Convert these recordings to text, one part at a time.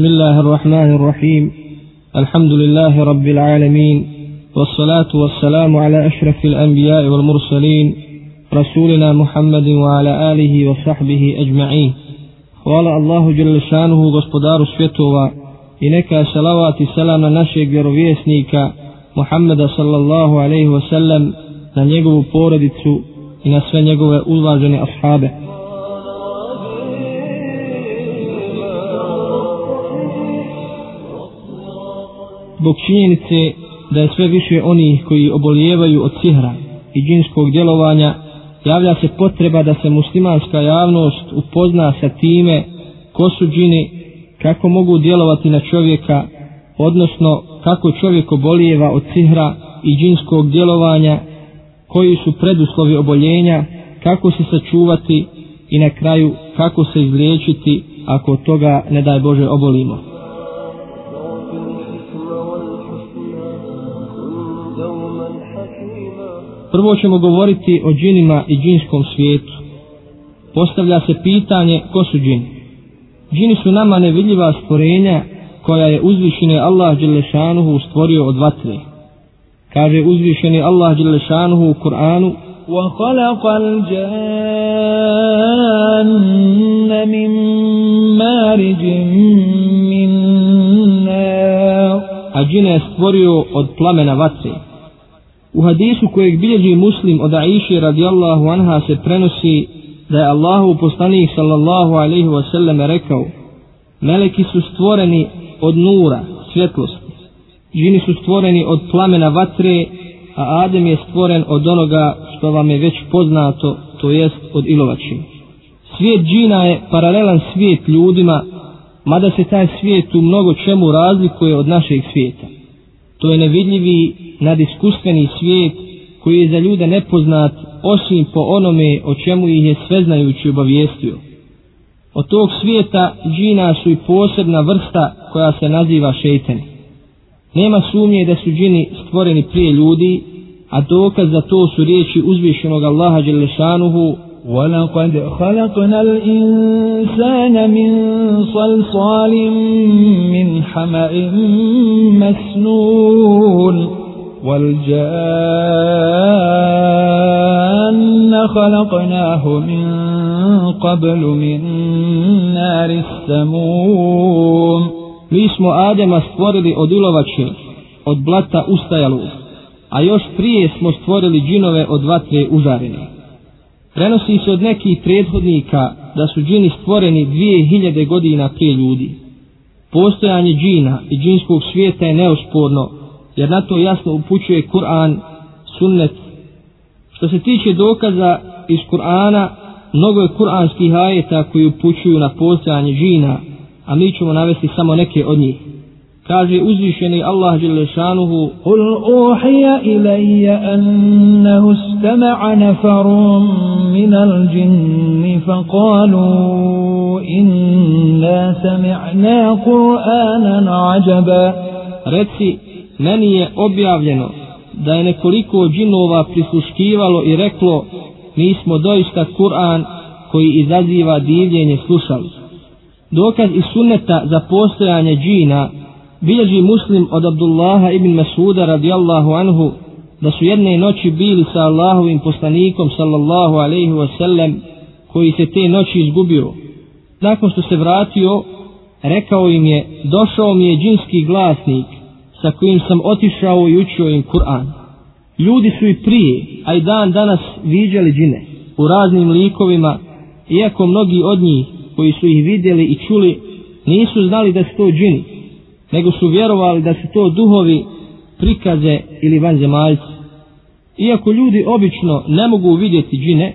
بسم الله الرحمن الرحيم الحمد لله رب العالمين والصلاة والسلام على أشرف الأنبياء والمرسلين رسولنا محمد وعلى آله وصحبه أجمعين Hvala Allahu Đelešanuhu, gospodaru svjetova, i neka salavat i salam na našeg vjerovjesnika, Muhammeda sallallahu alaihi wasallam, na njegovu porodicu i na sve njegove uvažene ashabe. Zbog činjenice da je sve više onih koji obolijevaju od sihra i džinskog djelovanja, javlja se potreba da se muslimanska javnost upozna sa time ko su džini, kako mogu djelovati na čovjeka, odnosno kako čovjek obolijeva od sihra i džinskog djelovanja, koji su preduslovi oboljenja, kako se sačuvati i na kraju kako se izliječiti ako toga ne daj Bože obolimo. Prvo ćemo govoriti o džinima i džinskom svijetu. Postavlja se pitanje ko su džini. Džini su nama nevidljiva stvorenja koja je uzvišene Allah Đelešanuhu stvorio od vatre. Kaže uzvišeni Allah Đelešanuhu u Kur'anu وخلق الجن من مارج من نار a džine je stvorio od plamena vatre. U hadisu kojeg bilježi muslim od Aisha radijallahu anha se prenosi da je Allahu poslanik sallallahu alaihi wa sallam rekao Meleki su stvoreni od nura, svjetlosti. Žini su stvoreni od plamena vatre, a Adem je stvoren od onoga što vam je već poznato, to jest od ilovačine. Svijet džina je paralelan svijet ljudima, mada se taj svijet u mnogo čemu razlikuje od našeg svijeta. To je nevidljivi, nadiskustveni svijet koji je za ljude nepoznat osim po onome o čemu ih je sveznajući obavijestio. Od tog svijeta džina su i posebna vrsta koja se naziva šeitani. Nema sumnje da su džini stvoreni prije ljudi, a dokaz za to su riječi uzvišenog Allaha Đelešanuhu وَلَقَدْ خَلَقْنَا الْإِنسَانَ مِنْ صَلْصَالٍ مِنْ حَمَئٍ مَسْنُونَ وَالْجَانَّ خَلَقْنَاهُ مِنْ قَبْلُ مِنْ نَارِ السَّمُومِ Mi smo Adema stvorili od ilovače, od blata ustajalu, a još prije smo stvorili džinove od vatre užarene. Prenosi se od nekih prethodnika da su džini stvoreni dvije hiljade godina prije ljudi. Postojanje džina i džinskog svijeta je neosporno, jer na to jasno upućuje Kur'an, sunnet. Što se tiče dokaza iz Kur'ana, mnogo je kur'anskih ajeta koji upućuju na postojanje džina, a mi ćemo navesti samo neke od njih kaže uzvišeni Allah dželle šanuhu kul ohija ilayya annahu istama'a nafarun min al-jinn fa qalu inna sami'na qur'anan ajaba. Reci meni je objavljeno da je nekoliko džinova prisluškivalo i reklo mi smo doista Kur'an koji izaziva divljenje slušali. Dokaz iz sunneta za postojanje džina bilježi muslim od Abdullaha ibn Masuda radijallahu anhu da su jedne noći bili sa Allahovim poslanikom sallallahu alaihi wasallam koji se te noći izgubio. Nakon što se vratio, rekao im je, došao mi je džinski glasnik sa kojim sam otišao i učio im Kur'an. Ljudi su i prije, a i dan danas viđali džine u raznim likovima, iako mnogi od njih koji su ih vidjeli i čuli nisu znali da su to džini, nego su vjerovali da su to duhovi prikaze ili vanzemaljci. Iako ljudi obično ne mogu vidjeti džine,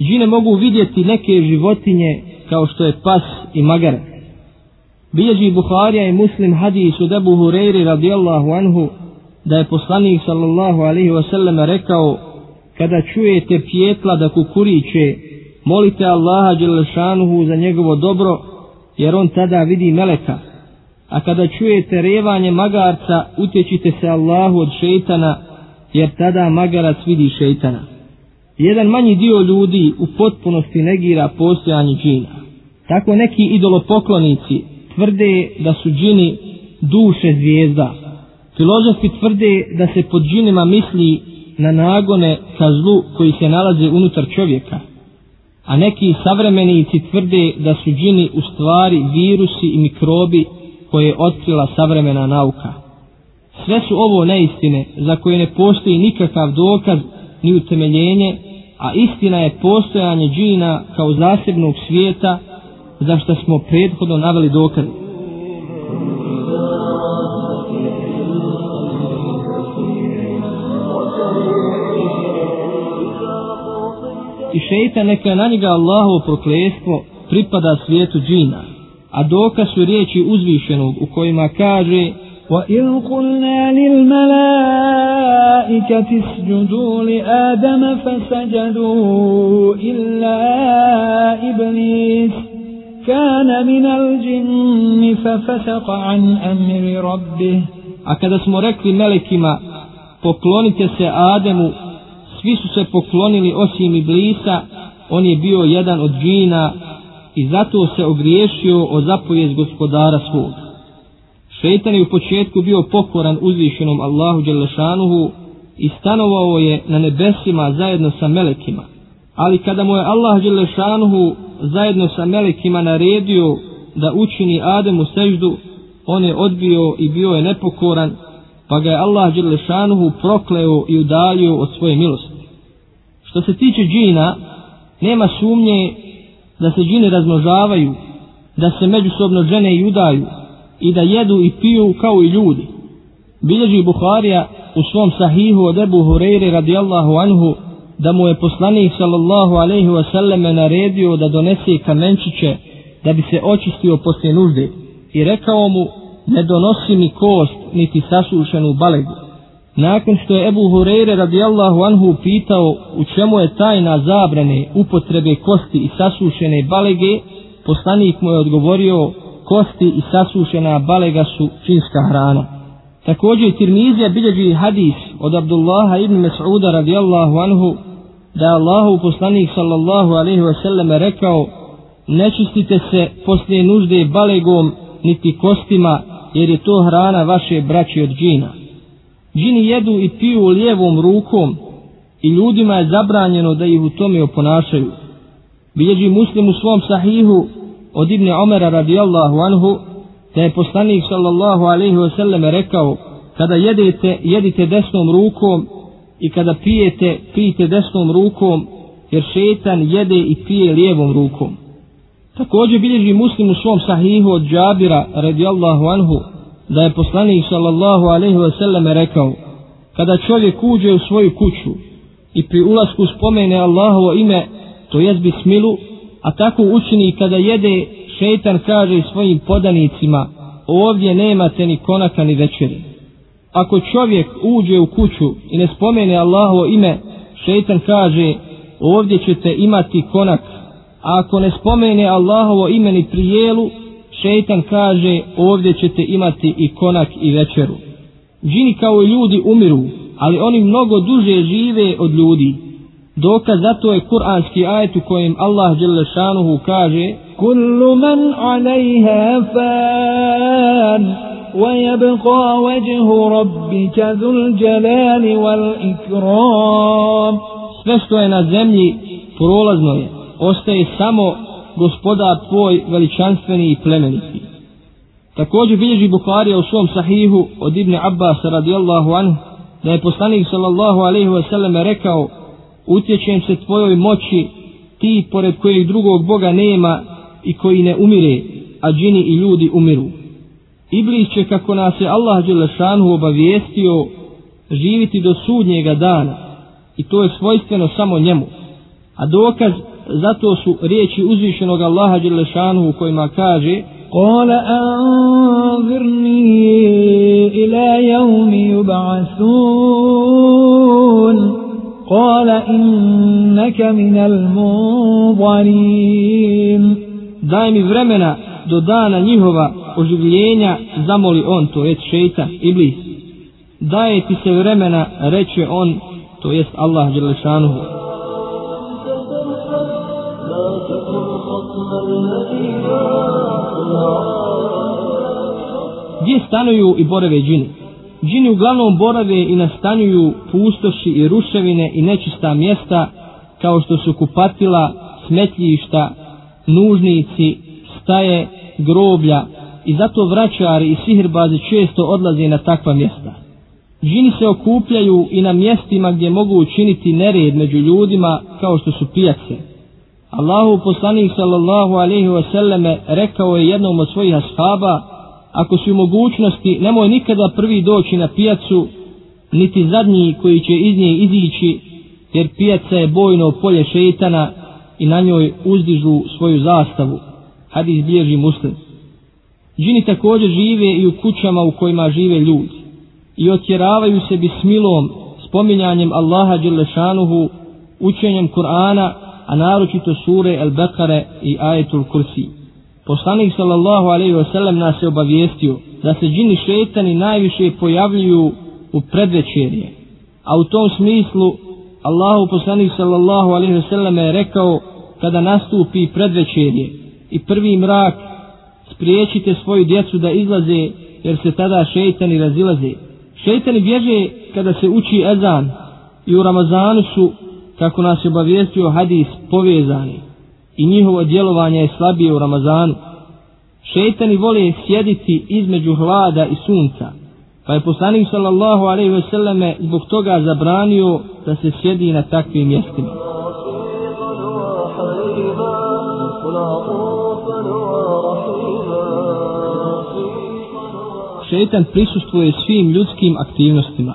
džine mogu vidjeti neke životinje kao što je pas i magar. Bilježi Buharija i Muslim hadis u Ebu Hureyri radijallahu anhu da je poslanik sallallahu alaihi wasallam rekao kada čujete pjetla da kukuriće molite Allaha Đelešanuhu za njegovo dobro jer on tada vidi meleka a kada čujete revanje magarca, utječite se Allahu od šeitana, jer tada magarac vidi šeitana. Jedan manji dio ljudi u potpunosti negira postojanje džina. Tako neki idolopoklonici tvrde da su džini duše zvijezda. Filozofi tvrde da se pod džinima misli na nagone ka zlu koji se nalaze unutar čovjeka. A neki savremenici tvrde da su džini u stvari virusi i mikrobi koje je otkrila savremena nauka. Sve su ovo neistine za koje ne postoji nikakav dokaz ni utemeljenje, a istina je postojanje džina kao zasebnog svijeta za što smo prethodno naveli dokaz. I šeitan neka na njega Allahovo proklestvo pripada svijetu džina, a dokaz su riječi uzvišenog u kojima kaže وَإِذْ قُلْنَا لِلْمَلَائِكَةِ اسْجُدُوا لِآدَمَ فَسَجَدُوا إِلَّا إِبْلِيسَ كَانَ مِنَ الْجِنِّ فَفَسَقَ عَنْ أَمْرِ رَبِّهِ A kada smo rekli melekima, poklonite se Ademu, svi su se poklonili osim Iblisa, on je bio jedan od džina i zato se ogriješio o zapovijest gospodara svog. Šeitan je u početku bio pokoran uzvišenom Allahu Đelešanuhu i stanovao je na nebesima zajedno sa melekima. Ali kada mu je Allah Đelešanuhu zajedno sa melekima naredio da učini Ademu seždu, on je odbio i bio je nepokoran, pa ga je Allah Đelešanuhu prokleo i udalio od svoje milosti. Što se tiče džina, nema sumnje da se džini razmnožavaju, da se međusobno žene i udaju, i da jedu i piju kao i ljudi. Bilježi Buharija u svom sahihu od Ebu Hureyre radijallahu anhu da mu je poslanik sallallahu alaihi wasallam naredio da donese kamenčiće da bi se očistio poslije nužde i rekao mu ne donosi mi kost niti sasušenu balegu. Nakon što je Ebu Hureyre radijallahu anhu pitao u čemu je tajna zabrane upotrebe kosti i sasušene balege, poslanik mu je odgovorio kosti i sasušena balega su činska hrana. Također Tirmizija bilježi hadis od Abdullaha ibn Mas'uda radijallahu anhu da je Allahu poslanik sallallahu alaihi ve sallam rekao ne čistite se poslije nužde balegom niti kostima jer je to hrana vaše braće od džina. Džini jedu i piju lijevom rukom i ljudima je zabranjeno da ih u tome oponašaju. Bilježi muslim u svom sahihu od Ibne Omera radijallahu anhu da je poslanik sallallahu alaihi wasallam rekao kada jedete, jedite desnom rukom i kada pijete, pijete desnom rukom jer šetan jede i pije lijevom rukom. Također bilježi muslim u svom sahihu od Džabira radijallahu anhu da je poslanik sallallahu alaihi wasallam rekao kada čovjek uđe u svoju kuću i pri ulasku spomene Allahovo ime to jest bismilu a tako učini kada jede, šeitan kaže svojim podanicima, ovdje nemate ni konaka ni večeri. Ako čovjek uđe u kuću i ne spomene Allahovo ime, šeitan kaže, ovdje ćete imati konak, a ako ne spomene Allahovo ime ni prijelu, šeitan kaže, ovdje ćete imati i konak i večeru. Džini kao i ljudi umiru, ali oni mnogo duže žive od ljudi. Dokaz zato je kuranski ajet u kojem Allah dželle šanuhu kaže: "Kullu man 'alayha fan wajhu rabbika dhul jalali wal ikram." Sve što je na zemlji prolazno je, ostaje samo gospodar tvoj veličanstveni i plemeniti. Također bilježi Bukharija u svom sahihu od Ibn Abbas radijallahu anhu da je poslanik sallallahu alaihi ve selleme rekao utječem se tvojoj moći, ti pored kojeg drugog Boga nema i koji ne umire, a džini i ljudi umiru. Iblis će, kako nas je Allah Đelešanu obavijestio, živiti do sudnjega dana i to je svojstveno samo njemu. A dokaz zato su riječi uzvišenog Allaha Đelešanu u kojima kaže قال أنظرني إلى يوم يبعثون قال إنك من المنظرين daj mi vremena do dana njihova oživljenja zamoli on to jest šeitan iblis daje ti se vremena reče on to jest Allah Đelešanuhu Gdje stanuju i borave džini? Džini uglavnom borave i nastanjuju pustoši i ruševine i nečista mjesta kao što su kupatila, smetljišta, nužnici, staje, groblja i zato vraćari i sihirbazi često odlaze na takva mjesta. Džini se okupljaju i na mjestima gdje mogu učiniti nered među ljudima kao što su pijace. Allahu poslanik sallallahu alaihi wasallame rekao je jednom od svojih ashaba ako si u mogućnosti nemoj nikada prvi doći na pijacu niti zadnji koji će iz nje izići jer pijaca je bojno polje šeitana i na njoj uzdižu svoju zastavu. Hadis bilježi muslim. Džini također žive i u kućama u kojima žive ljudi i otjeravaju se bismilom, spominjanjem Allaha Đelešanuhu, učenjem Kur'ana, a naročito sure El Bekare i Ajetul Kursi. Poslanik sallallahu alaihi wa sallam nas je obavijestio da se džini šetani najviše pojavljuju u predvečerje. A u tom smislu Allahu poslanik sallallahu alaihi wa sallam je rekao kada nastupi predvečerje i prvi mrak spriječite svoju djecu da izlaze jer se tada šeitani razilaze. Šeitani bježe kada se uči ezan i u Ramazanu su, kako nas je obavijestio hadis, povezani i njihovo djelovanje je slabije u Ramazanu. Šeitani vole sjediti između hlada i sunca, pa je poslanik sallallahu alaihi ve selleme zbog toga zabranio da se sjedi na takvim mjestima. šetan prisustvuje svim ljudskim aktivnostima.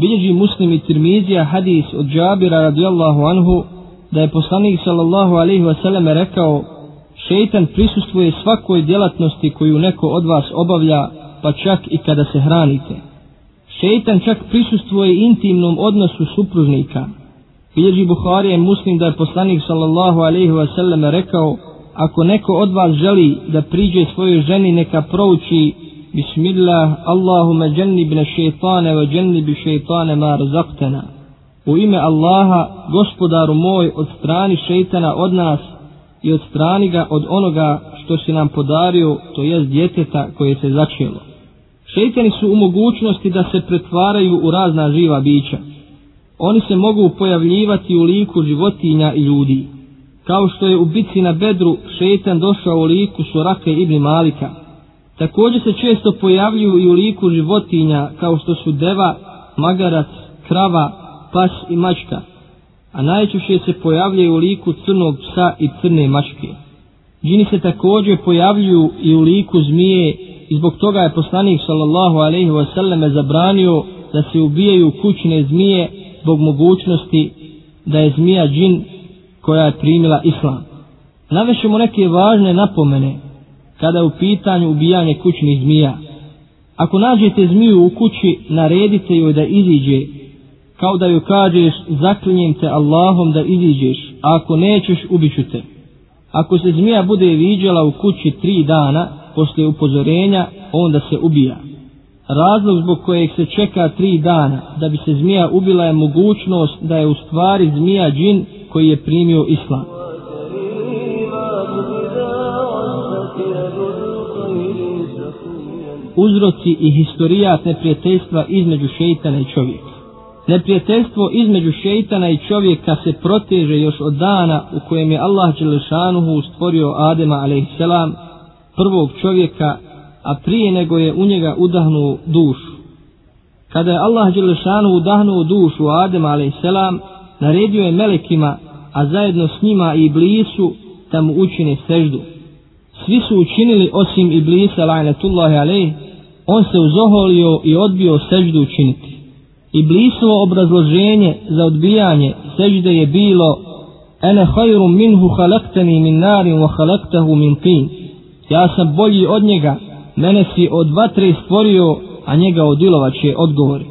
Bilježi muslim i tirmizija hadis od Džabira radijallahu anhu da je poslanik sallallahu alaihi wasallam rekao šeitan prisustvuje svakoj djelatnosti koju neko od vas obavlja pa čak i kada se hranite. Šeitan čak prisustvuje intimnom odnosu supružnika. Bilježi Buhari je muslim da je poslanik sallallahu alaihi wasallam rekao ako neko od vas želi da priđe svojoj ženi neka prouči Bismillah, Allahumma jannibna šeitane wa jannibi šeitane ma razaktena. U ime Allaha, gospodaru moj, od strani šeitana od nas i od strani ga od onoga što si nam podario, to jest djeteta koje se začelo. Šeitani su u mogućnosti da se pretvaraju u razna živa bića. Oni se mogu pojavljivati u liku životinja i ljudi. Kao što je u bici na bedru šeitan došao u liku Surake ibn Malika, Također se često pojavljuju i u liku životinja kao što su deva, magarac, krava, pas i mačka, a najčešće se pojavljaju u liku crnog psa i crne mačke. Džini se također pojavljuju i u liku zmije i zbog toga je poslanik sallallahu alaihi wasallam zabranio da se ubijaju kućne zmije zbog mogućnosti da je zmija džin koja je primila islam. Navešemo neke važne napomene kada je u pitanju ubijanje kućnih zmija. Ako nađete zmiju u kući, naredite joj da iziđe, kao da joj kažeš, zaklinjem te Allahom da iziđeš, a ako nećeš, ubiću te. Ako se zmija bude viđala u kući tri dana, posle upozorenja, onda se ubija. Razlog zbog kojeg se čeka tri dana da bi se zmija ubila je mogućnost da je u stvari zmija džin koji je primio islam. uzroci i historijat neprijateljstva između šeitana i čovjeka. Neprijateljstvo između šeitana i čovjeka se proteže još od dana u kojem je Allah Đelešanuhu stvorio Adema a.s. prvog čovjeka, a prije nego je u njega udahnuo dušu. Kada je Allah Đelešanuhu udahnuo dušu Adema a.s. naredio je melekima, a zajedno s njima i blisu, da mu učine seždu. Svi su učinili osim Iblisa, la'natullahi alejhi, on se uzoholio i odbio seždu učiniti. Iblisovo obrazloženje za odbijanje sežde je bilo Ene hajru minhu halakteni min narin wa halaktahu min tin. Ja sam bolji od njega, mene si od vatre stvorio, a njega od ilova će odgovori.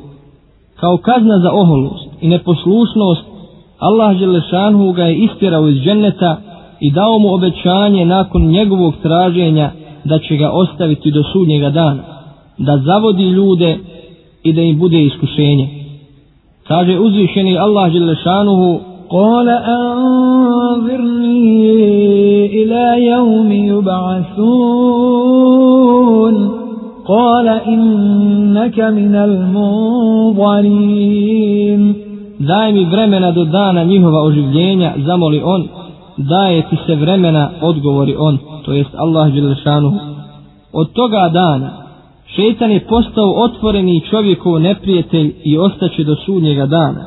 Kao kazna za oholost i neposlušnost, Allah Želešanhu ga je istjerao iz dženneta i dao mu obećanje nakon njegovog traženja da će ga ostaviti do sudnjega dana da zavodi ljude i da im bude iskušenje. Kaže uzvišeni Allah Želešanuhu قال أنظرني إلى يوم يبعثون قال إنك من المنظرين Daj mi vremena do dana njihova oživljenja, zamoli on, daje ti se vremena, odgovori on, to jest Allah Đelešanu. Od toga dana, šeitan je postao otvoreni čovjekov neprijatelj i ostaće do sudnjega dana.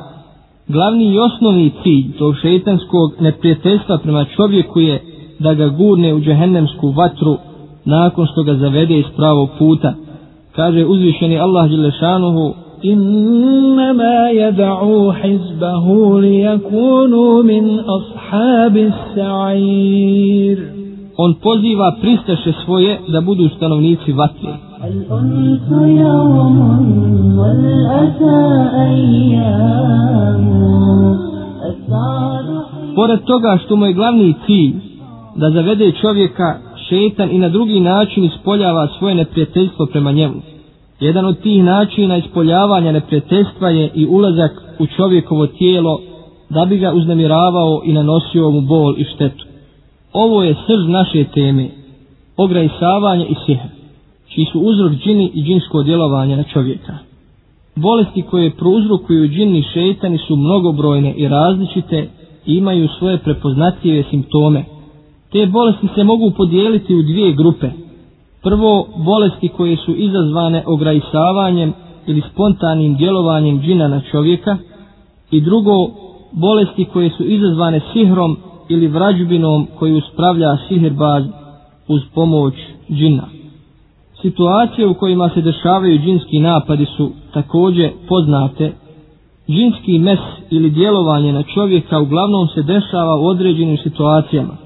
Glavni i osnovni cilj tog šeitanskog neprijateljstva prema čovjeku je da ga gurne u džehennemsku vatru nakon što ga zavede iz pravog puta. Kaže uzvišeni Allah Đelešanuhu إنما يدعو حزبه ليكونوا من أصحاب السعير On poziva pristaše svoje da budu stanovnici vatre. الأنس يوم والأسى أيام السعد Pored toga što mu je glavni cilj da zavede čovjeka, šetan i na drugi način ispoljava svoje neprijateljstvo prema njemu. Jedan od tih načina ispoljavanja neprijateljstva je i ulazak u čovjekovo tijelo da bi ga uznemiravao i nanosio mu bol i štetu. Ovo je srž naše teme, ograjsavanje i sihr, čiji su uzrok džini i džinsko djelovanje na čovjeka. Bolesti koje prouzrokuju džini šeitani su mnogobrojne i različite i imaju svoje prepoznatljive simptome. Te bolesti se mogu podijeliti u dvije grupe – Prvo, bolesti koje su izazvane ograjsavanjem ili spontanim djelovanjem džina na čovjeka. I drugo, bolesti koje su izazvane sihrom ili vrađbinom koju spravlja sihirbaz uz pomoć džina. Situacije u kojima se dešavaju džinski napadi su također poznate. Džinski mes ili djelovanje na čovjeka uglavnom se dešava u određenim situacijama.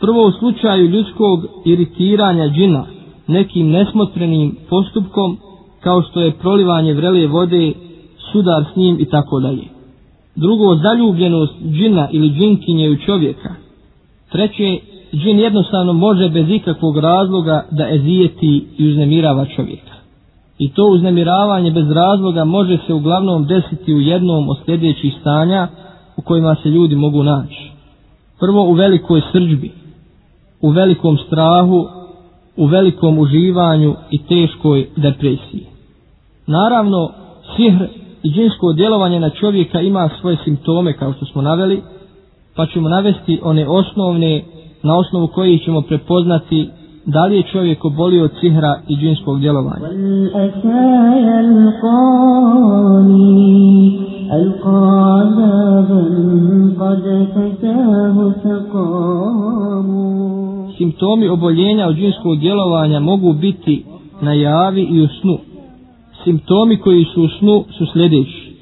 Prvo u slučaju ljudskog iritiranja džina nekim nesmotrenim postupkom kao što je prolivanje vrele vode, sudar s njim i tako dalje. Drugo, zaljubljenost džina ili džinkinje u čovjeka. Treće, džin jednostavno može bez ikakvog razloga da ezijeti i uznemirava čovjeka. I to uznemiravanje bez razloga može se uglavnom desiti u jednom od sljedećih stanja u kojima se ljudi mogu naći. Prvo u velikoj srđbi, u velikom strahu, u velikom uživanju i teškoj depresiji. Naravno, sihr i džinsko djelovanje na čovjeka ima svoje simptome kao što smo naveli, pa ćemo navesti one osnovne na osnovu kojih ćemo prepoznati da li je čovjek obolio od sihra i džinskog djelovanja. Simptomi oboljenja od džinskog djelovanja mogu biti na javi i u snu. Simptomi koji su u snu su sljedeći.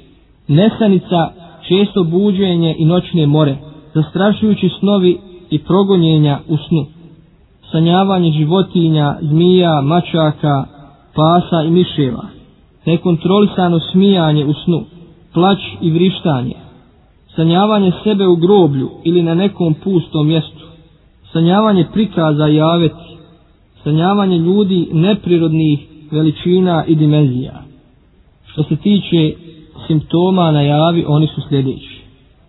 Nesanica, često buđenje i noćne more, zastrašujući snovi i progonjenja u snu. Sanjavanje životinja, zmija, mačaka, pasa i miševa, nekontrolisano smijanje u snu, plać i vrištanje, sanjavanje sebe u groblju ili na nekom pustom mjestu, sanjavanje prikaza i aveti, sanjavanje ljudi neprirodnih veličina i dimenzija. Što se tiče simptoma na javi, oni su sljedeći.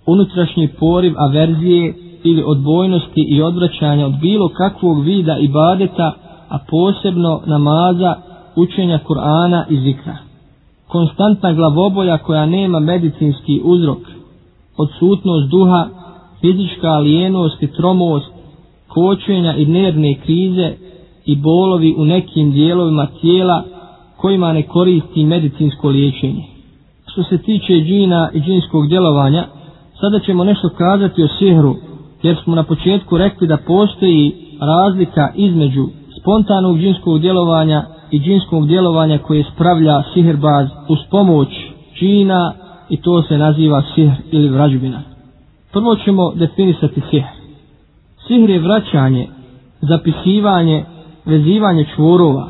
Unutrašnji poriv averzije ili odbojnosti i odvraćanja od bilo kakvog vida ibadeta, a posebno namaza, učenja Kur'ana i zikra. Konstantna glavobolja koja nema medicinski uzrok, odsutnost duha, fizička alijenost i tromost, kočenja i nervne krize i bolovi u nekim dijelovima tijela kojima ne koristi medicinsko liječenje. Što se tiče džina i džinskog djelovanja, sada ćemo nešto kazati o sihru jer smo na početku rekli da postoji razlika između spontanog džinskog djelovanja i džinskog djelovanja koje spravlja sihirbaz uz pomoć džina i to se naziva sihr ili vrađbina. Prvo ćemo definisati sihr. Sihr je vraćanje, zapisivanje, vezivanje čvorova.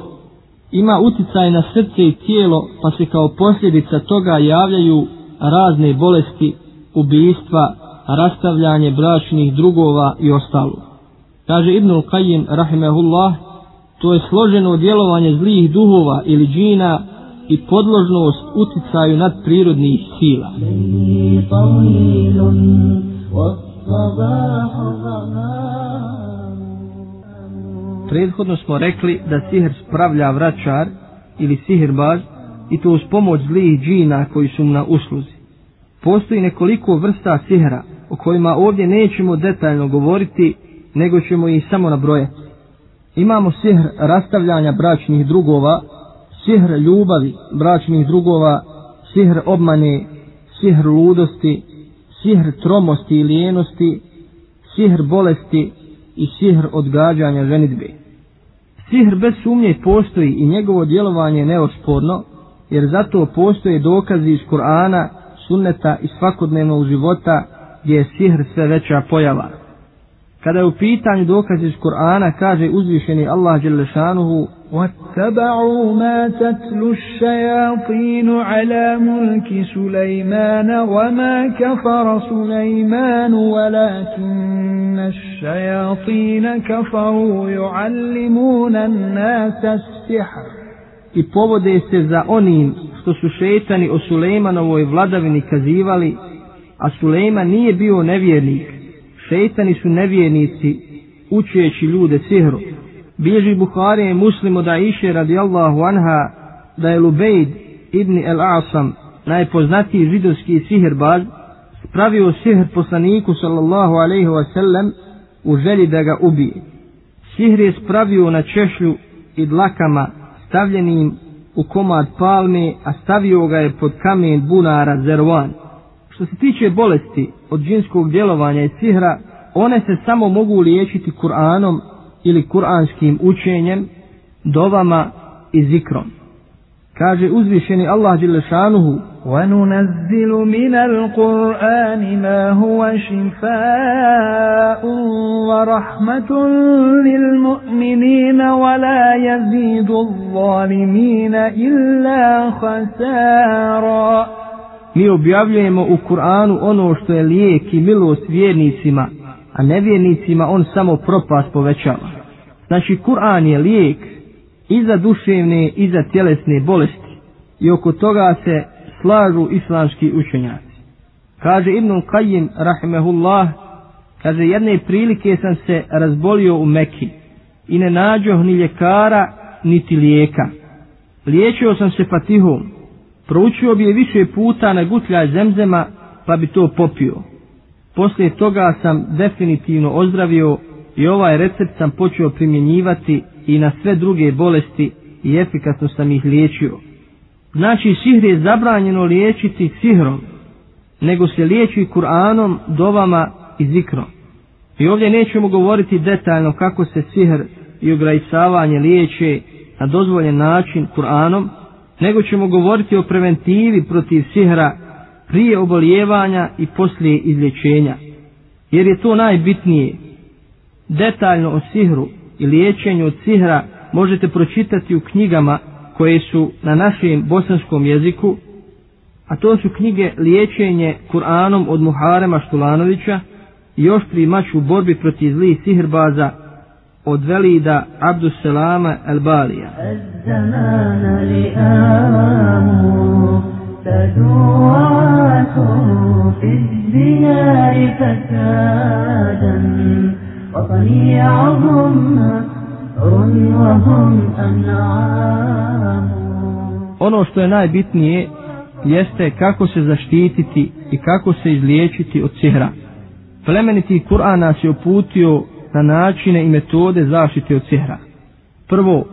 Ima uticaj na srce i tijelo pa se kao posljedica toga javljaju razne bolesti, ubijstva, rastavljanje bračnih drugova i ostalo. Kaže Ibnul Qayyim rahimehullah, to je složeno djelovanje zlih duhova ili džina i podložnost uticaju nad prirodnih sila. Prethodno smo rekli da sihr spravlja vraćar ili sihirbaz i to uz pomoć zlih džina koji su mu na usluzi. Postoji nekoliko vrsta sihra o kojima ovdje nećemo detaljno govoriti, nego ćemo ih samo nabrojati. Imamo sihr rastavljanja bračnih drugova, sihr ljubavi bračnih drugova, sihr obmane, sihr ludosti, sihr tromosti i lijenosti, sihr bolesti i sihr odgađanja ženitbe. Sihr bez sumnje postoji i njegovo djelovanje je neosporno, jer zato postoje dokazi iz Kur'ana, sunneta i svakodnevnog života gdje je sihr sve veća pojava. Kada je u pitanju dokaz iz Kur'ana, kaže uzvišeni Allah Đelešanuhu واتبعوا ما تتلو الشياطين على ملك سليمان وما كفر سليمان ولكن الشياطين كفروا يعلمون الناس السحر i povode se za onim što su šetani o Sulejmanovoj vladavini kazivali, a Sulejman nije bio nevjernik. Šeitani su nevjernici, učeći ljude sihru. Bilježi Buhari i muslimo da iše radijallahu anha da je Lubejd ibn El Asam, najpoznatiji židovski sihirbaz, spravio sihr poslaniku sallallahu alaihi wa sellem u želji da ga ubije. Sihr je spravio na češlju i dlakama stavljenim u komad palme, a stavio ga je pod kamen bunara Zerwan što se tiče bolesti od džinskog djelovanja i sihra, one se samo mogu liječiti Kur'anom ili kur'anskim učenjem, dovama i zikrom. Kaže uzvišeni Allah Đelešanuhu وَنُنَزِّلُ مِنَ الْقُرْآنِ مَا هُوَ شِفَاءٌ وَرَحْمَةٌ لِلْمُؤْمِنِينَ وَلَا يَزِيدُ الظَّالِمِينَ إِلَّا خَسَارًا Mi objavljujemo u Kur'anu ono što je lijek i milost vjernicima, a nevjernicima on samo propast povećava. Znači, Kur'an je lijek i za duševne i za tjelesne bolesti i oko toga se slažu islamski učenjaci. Kaže Ibn Qayyim, rahimehullah, kaže jedne prilike sam se razbolio u Meki i ne nađoh ni ljekara, niti lijeka. Liječio sam se fatihom, proučio bi je više puta na gutljaj zemzema, pa bi to popio. Poslije toga sam definitivno ozdravio i ovaj recept sam počeo primjenjivati i na sve druge bolesti i efikasno sam ih liječio. Znači sihr je zabranjeno liječiti sihrom, nego se liječi Kur'anom, dovama i zikrom. I ovdje nećemo govoriti detaljno kako se sihr i ograjsavanje liječe na dozvoljen način Kur'anom, nego ćemo govoriti o preventivi protiv sihra prije obolijevanja i poslije izlječenja. Jer je to najbitnije. Detaljno o sihru i liječenju od sihra možete pročitati u knjigama koje su na našem bosanskom jeziku, a to su knjige Liječenje Kur'anom od Muharema Štulanovića i Oštri mač u borbi protiv zlih sihrbaza od Velida Abdusselama Elbalija. تدوعة في الديار فسادا وطليعهم وهم أنعام Ono što je najbitnije jeste kako se zaštititi i kako se izliječiti od sihra. Plemeniti Kur'an nas je uputio na načine i metode zaštite od sihra. Prvo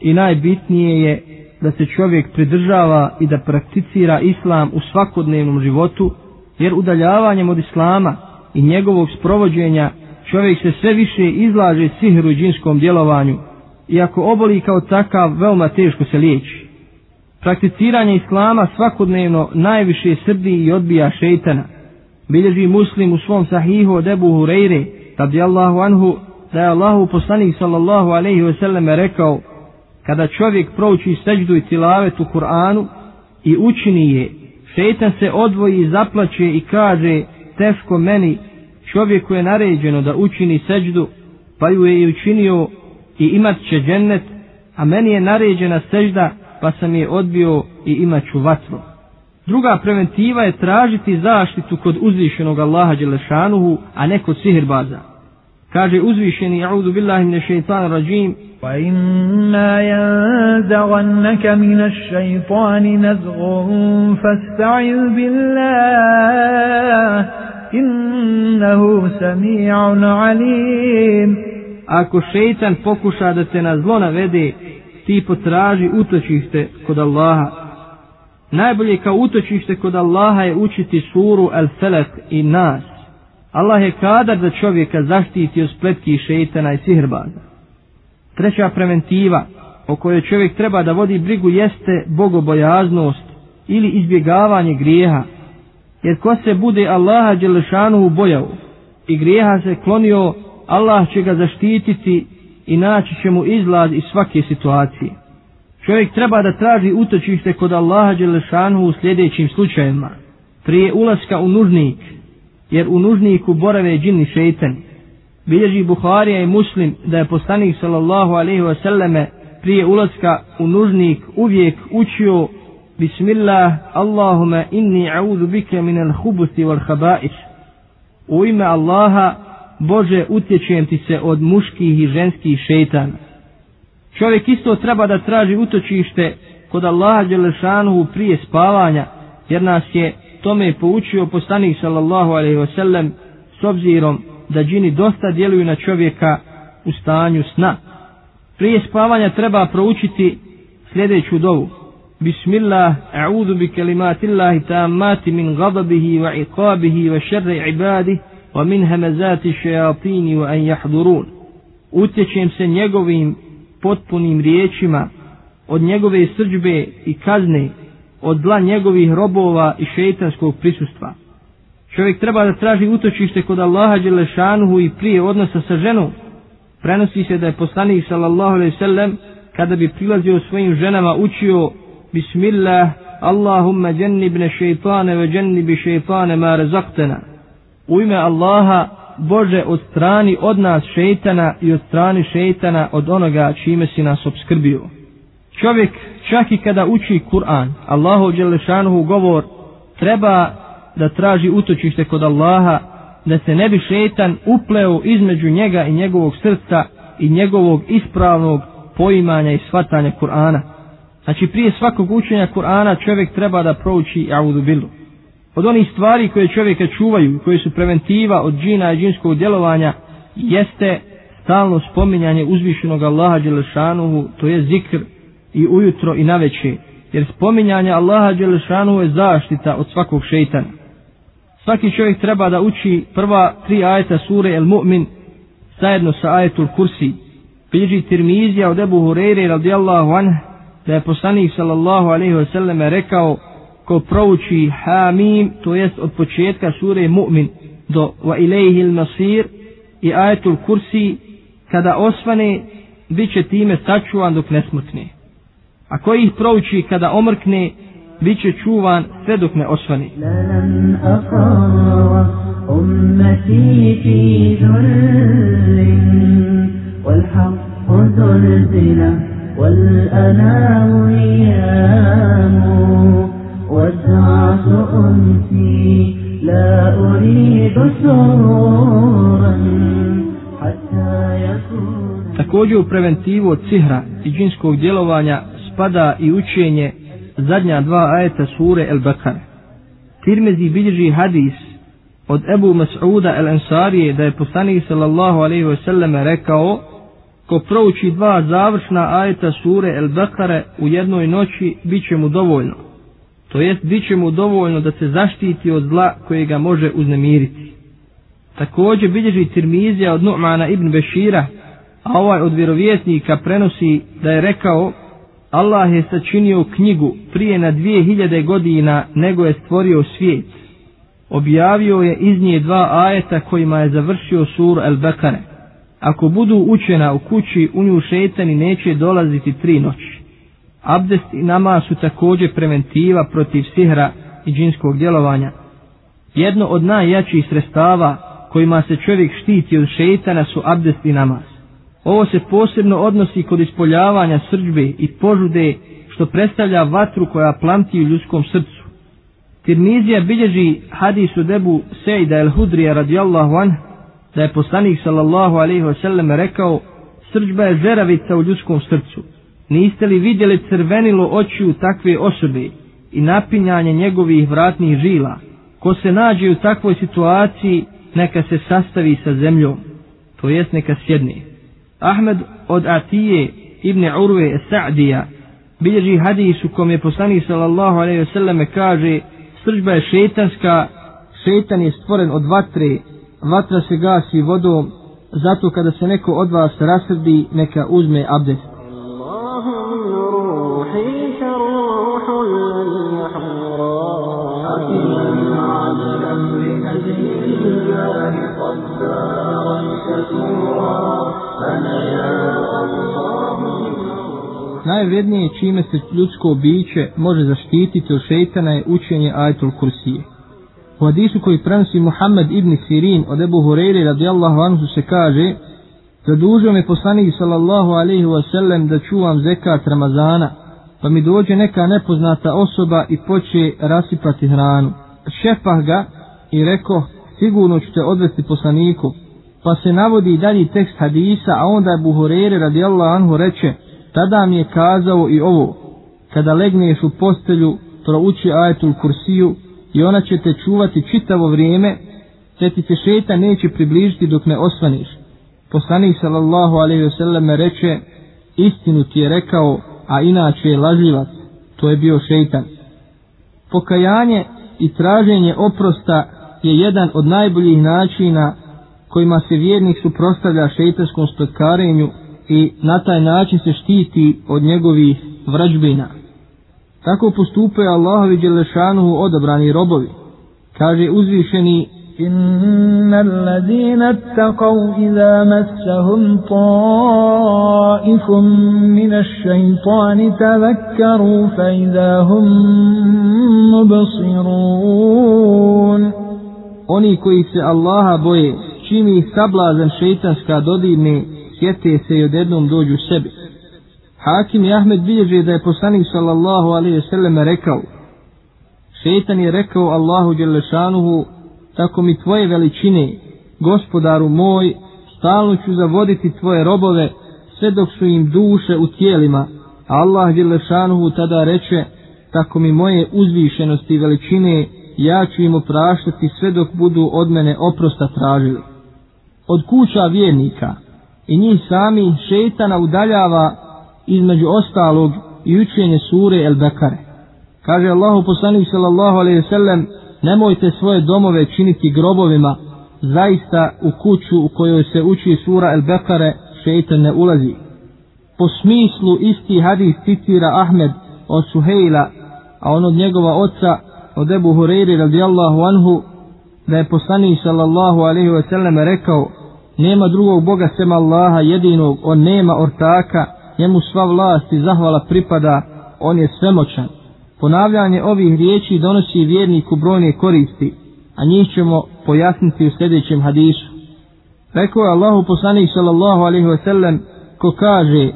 i najbitnije je da se čovjek pridržava i da prakticira islam u svakodnevnom životu, jer udaljavanjem od islama i njegovog sprovođenja čovjek se sve više izlaže sihru i džinskom djelovanju, iako oboli kao takav veoma teško se liječi. Prakticiranje islama svakodnevno najviše srdi i odbija šeitana. Bilježi muslim u svom sahihu od Ebu Hureyre, radijallahu anhu, da je Allahu poslanik sallallahu alaihi ve selleme rekao, kada čovjek prouči seđdu i tilavet u Kur'anu i učini je, šeitan se odvoji i zaplaće i kaže, teško meni, čovjeku je naređeno da učini seđdu, pa ju je i učinio i imat će džennet, a meni je naređena sežda pa sam je odbio i imat ću vatru. Druga preventiva je tražiti zaštitu kod uzvišenog Allaha Đelešanuhu, a ne kod sihirbaza kaže uzvišeni a'udhu billahi min ash-shaytan rajim. Fa inna yanzaghannaka min šeitani nazgum, fasta'il fasta'iz billah. Innahu sami'un alim. Ako šejtan pokuša da te na zlo navede ti potraži utočište kod Allaha. Najbolje kao utočište kod Allaha je učiti suru al-falaq i nas. Allah je kadar da čovjeka zaštiti od spletki šeitana i sihrbaza. Treća preventiva o kojoj čovjek treba da vodi brigu jeste bogobojaznost ili izbjegavanje grijeha. Jer ko se bude Allaha Đelešanu bojavu i grijeha se klonio, Allah će ga zaštititi i naći će mu izlaz iz svake situacije. Čovjek treba da traži utočište kod Allaha Đelešanu u sljedećim slučajevima. Prije ulaska u nužnik, jer u nužniku borave džinni šeitan. bilježi Buharija i Muslim da je poslanik sallallahu alaihi wasallame prije ulaska u nužnik uvijek učio Bismillah, Allahuma inni a'udhu bike minal hubuti wal habaiš. U ime Allaha, Bože, utječujem ti se od muških i ženskih šeitana. Čovjek isto treba da traži utočište kod Allaha Đelešanuhu prije spavanja, jer nas je tome poučio poslanik sallallahu alaihi wasallam s obzirom da džini dosta djeluju na čovjeka u stanju sna. Prije spavanja treba proučiti sljedeću dovu. Bismillah, a'udhu bi kalimatillahi ta'amati min gadabihi wa iqabihi wa šerri ibadih wa min hamazati šajatini wa an jahdurun. Utječem se njegovim potpunim riječima od njegove srđbe i kazne, od dla njegovih robova i šeitanskog prisustva. Čovjek treba da traži utočište kod Allaha Đelešanuhu i prije odnosa sa ženom. Prenosi se da je poslanik sallallahu alaihi sallam kada bi prilazio svojim ženama učio Bismillah, Allahumma džennibne šeitane ve džennibi šeitane ma razaktena. U ime Allaha, Bože, od strani od nas šeitana i od strani šeitana od onoga čime si nas obskrbio. Čovjek čak i kada uči Kur'an, Allahu Đelešanuhu govor, treba da traži utočište kod Allaha, da se ne bi šetan upleo između njega i njegovog srca i njegovog ispravnog poimanja i shvatanja Kur'ana. Znači prije svakog učenja Kur'ana čovjek treba da prouči A'udhu Billu. Od onih stvari koje čovjeka čuvaju, koje su preventiva od džina i džinskog djelovanja, jeste stalno spominjanje uzvišenog Allaha Đelešanuhu, to je zikr i ujutro i naveče, jer spominjanje Allaha Đelešanu je zaštita od svakog šeitana svaki čovjek treba da uči prva tri ajeta sure El Mu'min zajedno sa ajetul Kursi. Bilježi Tirmizija od Ebu Hureyre radijallahu anh da je poslanik sallallahu alaihi ve sallam rekao ko prouči Hamim, to jest od početka sure Mu'min do wa ilaihi il-Masir i ajetul Kursi kada osvane bit će time sačuvan dok ne smutne A koji ih prouči kada omrkne bit će čuvan sve dok ne osvani. أمتي في ذل والحق زلزلة والأنام أيام والسعة أنسي لا أريد سرورا حتى يكون Također u preventivu od cihra i džinskog djelovanja spada i učenje zadnja dva ajeta sure El Bekare. Tirmezi bilježi hadis od Ebu Mas'uda El Ansarije da je poslanik sallallahu alaihi wa sallam rekao ko prouči dva završna ajeta sure El Bekare u jednoj noći bit će mu dovoljno. To jest bit će mu dovoljno da se zaštiti od zla koje ga može uznemiriti. Također bilježi Tirmizija od Nu'mana ibn Bešira, a ovaj od vjerovjesnika prenosi da je rekao Allah je sačinio knjigu prije na dvije hiljade godina nego je stvorio svijet. Objavio je iz nje dva ajeta kojima je završio sur El Bekare. Ako budu učena u kući, u nju šetani neće dolaziti tri noći. Abdest i nama su također preventiva protiv sihra i džinskog djelovanja. Jedno od najjačih sredstava kojima se čovjek štiti od šetana su abdest i namaz. Ovo se posebno odnosi kod ispoljavanja srđbe i požude što predstavlja vatru koja planti u ljudskom srcu. Tirmizija bilježi hadis u debu Sejda el Hudrija radijallahu anh da je poslanik sallallahu alaihi wasallam rekao srđba je žeravica u ljudskom srcu. Niste li vidjeli crvenilo očiju takve osobe i napinjanje njegovih vratnih žila? Ko se nađe u takvoj situaciji, neka se sastavi sa zemljom, to jest neka sjedne. Ahmed od Atije ibn Urve Sa'dija bilježi hadisu kom je poslanik sallallahu alaihi wasallam kaže srđba je šetanska, šetan je stvoren od vatre, vatra se gasi vodom, zato kada se neko od vas rasrdi, neka uzme abdest. Najvrednije čime se ljudsko biće može zaštititi od šeitana je učenje ajetul kursije. U hadisu koji prenosi Muhammed ibn Sirin od Ebu Hureyri radijallahu anhu se kaže Zadužio me poslanik sallallahu alaihi wa sellem da čuvam zekat Ramazana pa mi dođe neka nepoznata osoba i poče rasipati hranu. Šefah ga i reko sigurno ću te odvesti poslaniku pa se navodi dalji tekst hadisa a onda je Hureyri radijallahu anhu reče tada mi je kazao i ovo kada legneš u postelju prouči ajetul kursiju i ona će te čuvati čitavo vrijeme, te ti se šeta neće približiti dok ne osvaniš. Poslanik sallallahu alaihi wasallam reče, istinu ti je rekao, a inače je lažljivac, to je bio šeitan. Pokajanje i traženje oprosta je jedan od najboljih načina kojima se vjernik suprostavlja šeitanskom spotkarenju i na taj način se štiti od njegovih vrađbina. Tako postupuje Allahovi Đelešanuhu odabrani robovi. Kaže uzvišeni إن الذين اتقوا إذا مسهم طائف من الشيطان تذكروا فإذا هم مبصرون Oni koji se Allaha boje, čim ih sablazan šeitanska dodirne, sjete se i odjednom dođu sebi. Hakim i Ahmed bilježe da je poslanik sallallahu alaihi sallam rekao Šeitan je rekao Allahu Đelešanuhu tako mi tvoje veličine, gospodaru moj, stalno ću zavoditi tvoje robove sve dok su im duše u tijelima. Allah Đelešanuhu tada reče tako mi moje uzvišenosti i veličine ja ću im opraštati sve dok budu od mene oprosta tražili. Od kuća vjernika i njih sami šeitana udaljava između ostalog i učenje sure El Bekare. Kaže Allahu poslanik sallallahu alejhi ve sellem: Nemojte svoje domove činiti grobovima, zaista u kuću u kojoj se uči sura El Bekare šejtan ne ulazi. Po smislu isti hadis citira Ahmed od Suhejla, a on od njegova oca, od Ebu Hureyri radijallahu anhu, da je poslanik sallallahu alaihi ve sellem rekao, nema drugog Boga sem Allaha jedinog, on nema ortaka, njemu sva vlast i zahvala pripada, on je svemoćan. Ponavljanje ovih riječi donosi vjerniku brojne koristi, a njih ćemo pojasniti u sljedećem hadisu. Rekao je Allahu poslanik sallallahu alaihi ve sellem ko kaže,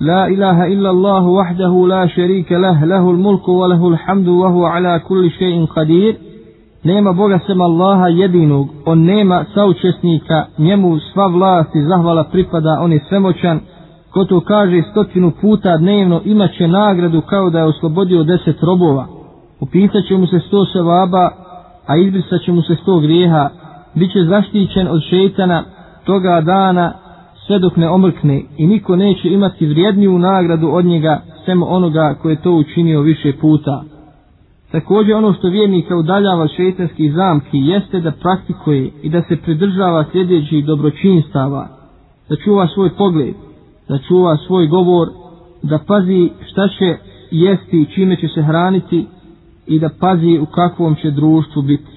La ilaha illa Allahu wahdahu la sharika lah, lahul mulku wa lahul hamdu wa huwa ala kulli še'in qadir, nema Boga sem Allaha jedinog, on nema saučesnika, njemu sva vlast i zahvala pripada, on je svemoćan, ko to kaže stotinu puta dnevno imaće nagradu kao da je oslobodio deset robova. Upisat će mu se sto sevaba, a izbrisat će mu se sto grijeha, bit će zaštićen od šeitana toga dana sve dok ne omrkne i niko neće imati vrijedniju nagradu od njega sem onoga koje to učinio više puta. Također ono što vjernika udaljava šeitanskih zamki jeste da praktikuje i da se pridržava sljedećih dobročinstava, da čuva svoj pogled, da čuva svoj govor, da pazi šta će jesti i čime će se hraniti i da pazi u kakvom će društvu biti.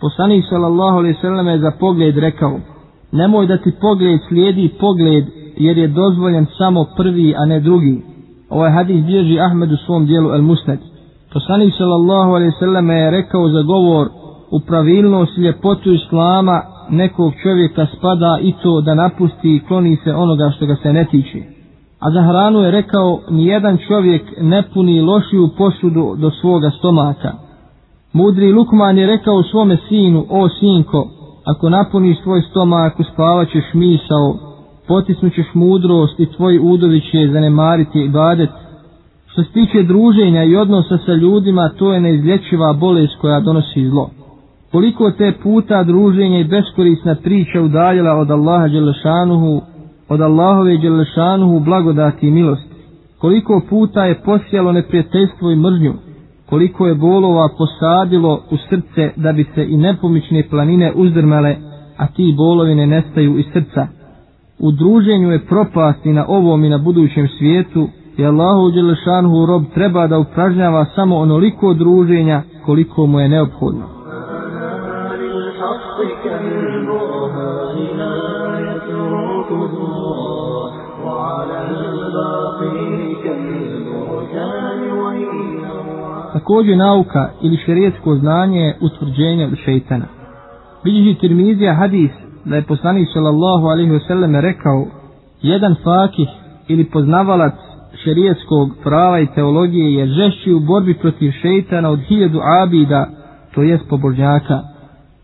Poslanik sallallahu alejhi ve je za pogled rekao, nemoj da ti pogled slijedi pogled jer je dozvoljen samo prvi, a ne drugi. Ovaj hadis bježi Ahmed u svom dijelu El Musnad. Poslanik sallallahu alaihi sallam je rekao za govor u pravilnost i ljepotu islama nekog čovjeka spada i to da napusti i kloni se onoga što ga se ne tiče. A za hranu je rekao, nijedan čovjek ne puni lošiju posudu do svoga stomaka. Mudri Lukman je rekao svome sinu, o sinko, Ako napuniš svoj stomak, uspavaćeš misao, potisnućeš mudrost i tvoj udovi će zanemariti ibadet. Što se tiče druženja i odnosa sa ljudima, to je neizlječiva bolest koja donosi zlo. Koliko te puta druženje i beskorisna priča udaljila od Allaha Đelešanuhu, od Allahove Đelešanuhu blagodati i milosti. Koliko puta je posijalo neprijateljstvo i mržnju, koliko je bolova posadilo u srce da bi se i nepomične planine uzdrmale, a ti bolovi ne nestaju iz srca. U druženju je propasti na ovom i na budućem svijetu i Allahu Đelešanhu rob treba da upražnjava samo onoliko druženja koliko mu je neophodno. Također nauka ili šerijetsko znanje je utvrđenje od šeitana. Bilježi Tirmizija hadis da je poslanik sallallahu alaihi wasallam rekao jedan fakih ili poznavalac šerijetskog prava i teologije je žešći u borbi protiv šeitana od hiljadu abida, to jest pobožnjaka.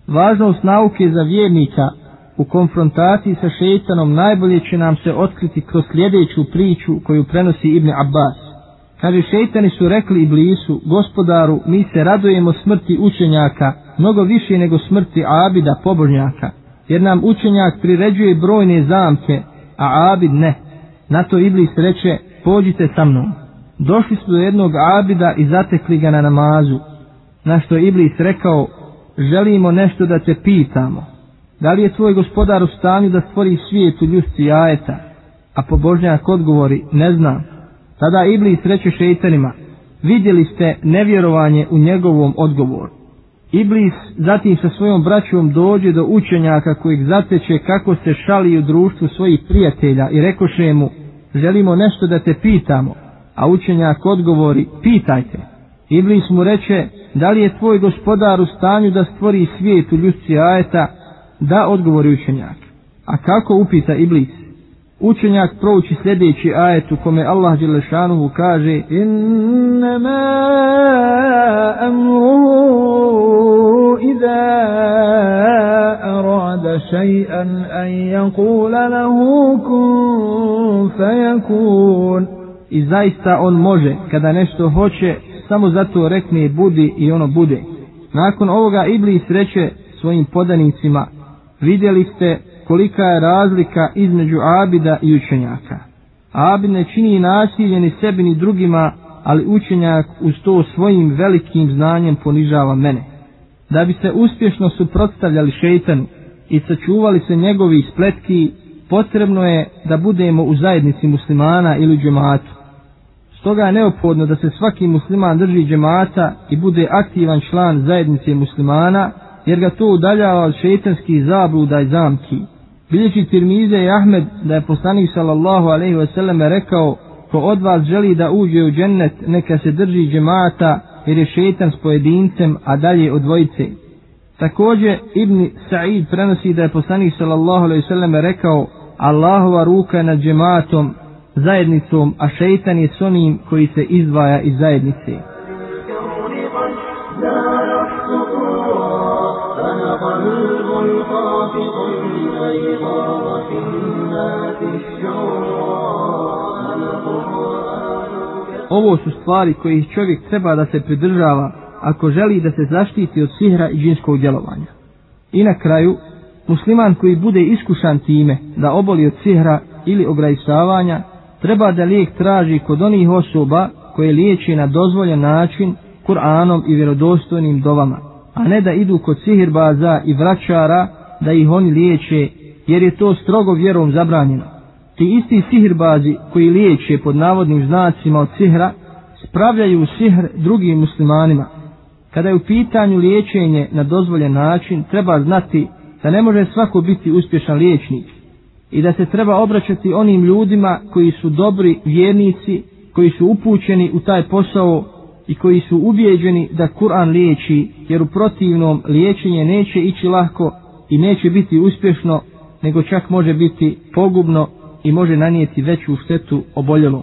Važnost nauke za vjernika u konfrontaciji sa šeitanom najbolje će nam se otkriti kroz sljedeću priču koju prenosi Ibn Abbas. Kaže, šeitani su rekli Iblisu, gospodaru, mi se radujemo smrti učenjaka, mnogo više nego smrti Abida, pobožnjaka, jer nam učenjak priređuje brojne zamke, a Abid ne. Na to Iblis reče, pođite sa mnom. Došli su do jednog Abida i zatekli ga na namazu. Na što je Iblis rekao, želimo nešto da te pitamo. Da li je tvoj gospodar u stanju da stvori svijet u ljusci jajeta? A pobožnjak odgovori, ne znam. Tada Iblis reče šeitanima, vidjeli ste nevjerovanje u njegovom odgovoru. Iblis zatim sa svojom braćom dođe do učenjaka kojeg zateče kako se šali u društvu svojih prijatelja i rekoše mu, želimo nešto da te pitamo, a učenjak odgovori, pitajte. Iblis mu reče, da li je tvoj gospodar u stanju da stvori svijet u ljusci ajeta, da odgovori učenjak. A kako upita Iblis? učenjak prouči sljedeći ajet u kome Allah Đelešanuhu kaže Innama amruhu iza أراد شيئا أن يقول له kun فيكون I zaista on može, kada nešto hoće, samo zato rekne budi i ono bude. Nakon ovoga Iblis reče svojim podanicima, vidjeli ste kolika je razlika između abida i učenjaka. Abid ne čini nasilje ni sebi ni drugima, ali učenjak uz to svojim velikim znanjem ponižava mene. Da bi se uspješno suprotstavljali šeitanu i sačuvali se njegovi spletki, potrebno je da budemo u zajednici muslimana ili džematu. Stoga je neophodno da se svaki musliman drži džemata i bude aktivan član zajednice muslimana, jer ga to udaljava od šeitanskih zabluda i zamki. Bilječi Tirmize i Ahmed da je poslanik sallallahu alaihi ve rekao ko od vas želi da uđe u džennet neka se drži džemata jer je šetan s pojedincem a dalje od dvojice. Također Ibn Sa'id prenosi da je poslanik sallallahu alaihi ve rekao Allahova ruka nad džematom zajednicom a šeitan je s onim koji se izdvaja iz zajednice. Ovo su stvari koje čovjek treba da se pridržava ako želi da se zaštiti od sihra i džinskog djelovanja. I na kraju, musliman koji bude iskušan time da oboli od sihra ili ograjsavanja, treba da lijek traži kod onih osoba koje liječi na dozvoljen način Kur'anom i vjerodostojnim dovama, a ne da idu kod sihirbaza i vraćara da ih oni liječe, jer je to strogo vjerom zabranjeno ti isti sihirbazi koji liječe pod navodnim znacima od sihra, spravljaju sihr drugim muslimanima. Kada je u pitanju liječenje na dozvoljen način, treba znati da ne može svako biti uspješan liječnik i da se treba obraćati onim ljudima koji su dobri vjernici, koji su upućeni u taj posao i koji su ubijeđeni da Kur'an liječi, jer u protivnom liječenje neće ići lahko i neće biti uspješno, nego čak može biti pogubno i može nanijeti veću štetu oboljelom.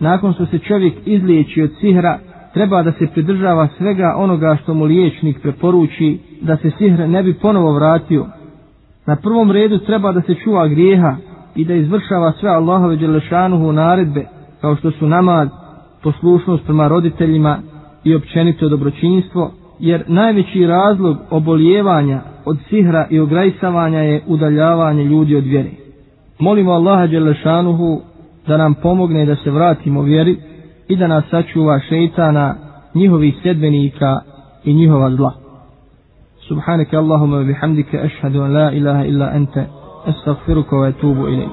Nakon što se čovjek izliječi od sihra, treba da se pridržava svega onoga što mu liječnik preporuči da se sihr ne bi ponovo vratio, Na prvom redu treba da se čuva grijeha i da izvršava sve Allahove Đelešanuhu naredbe, kao što su namaz, poslušnost prema roditeljima i općenito dobročinstvo, jer najveći razlog obolijevanja od sihra i ograjsavanja je udaljavanje ljudi od vjere. Molimo Allaha Đelešanuhu da nam pomogne da se vratimo vjeri i da nas sačuva šeitana, njihovih sedbenika i njihova zla. Subhaneke Allahumma bihamdike ašhadu an la ilaha illa ente, astaghfiruka wa etubu ilayk.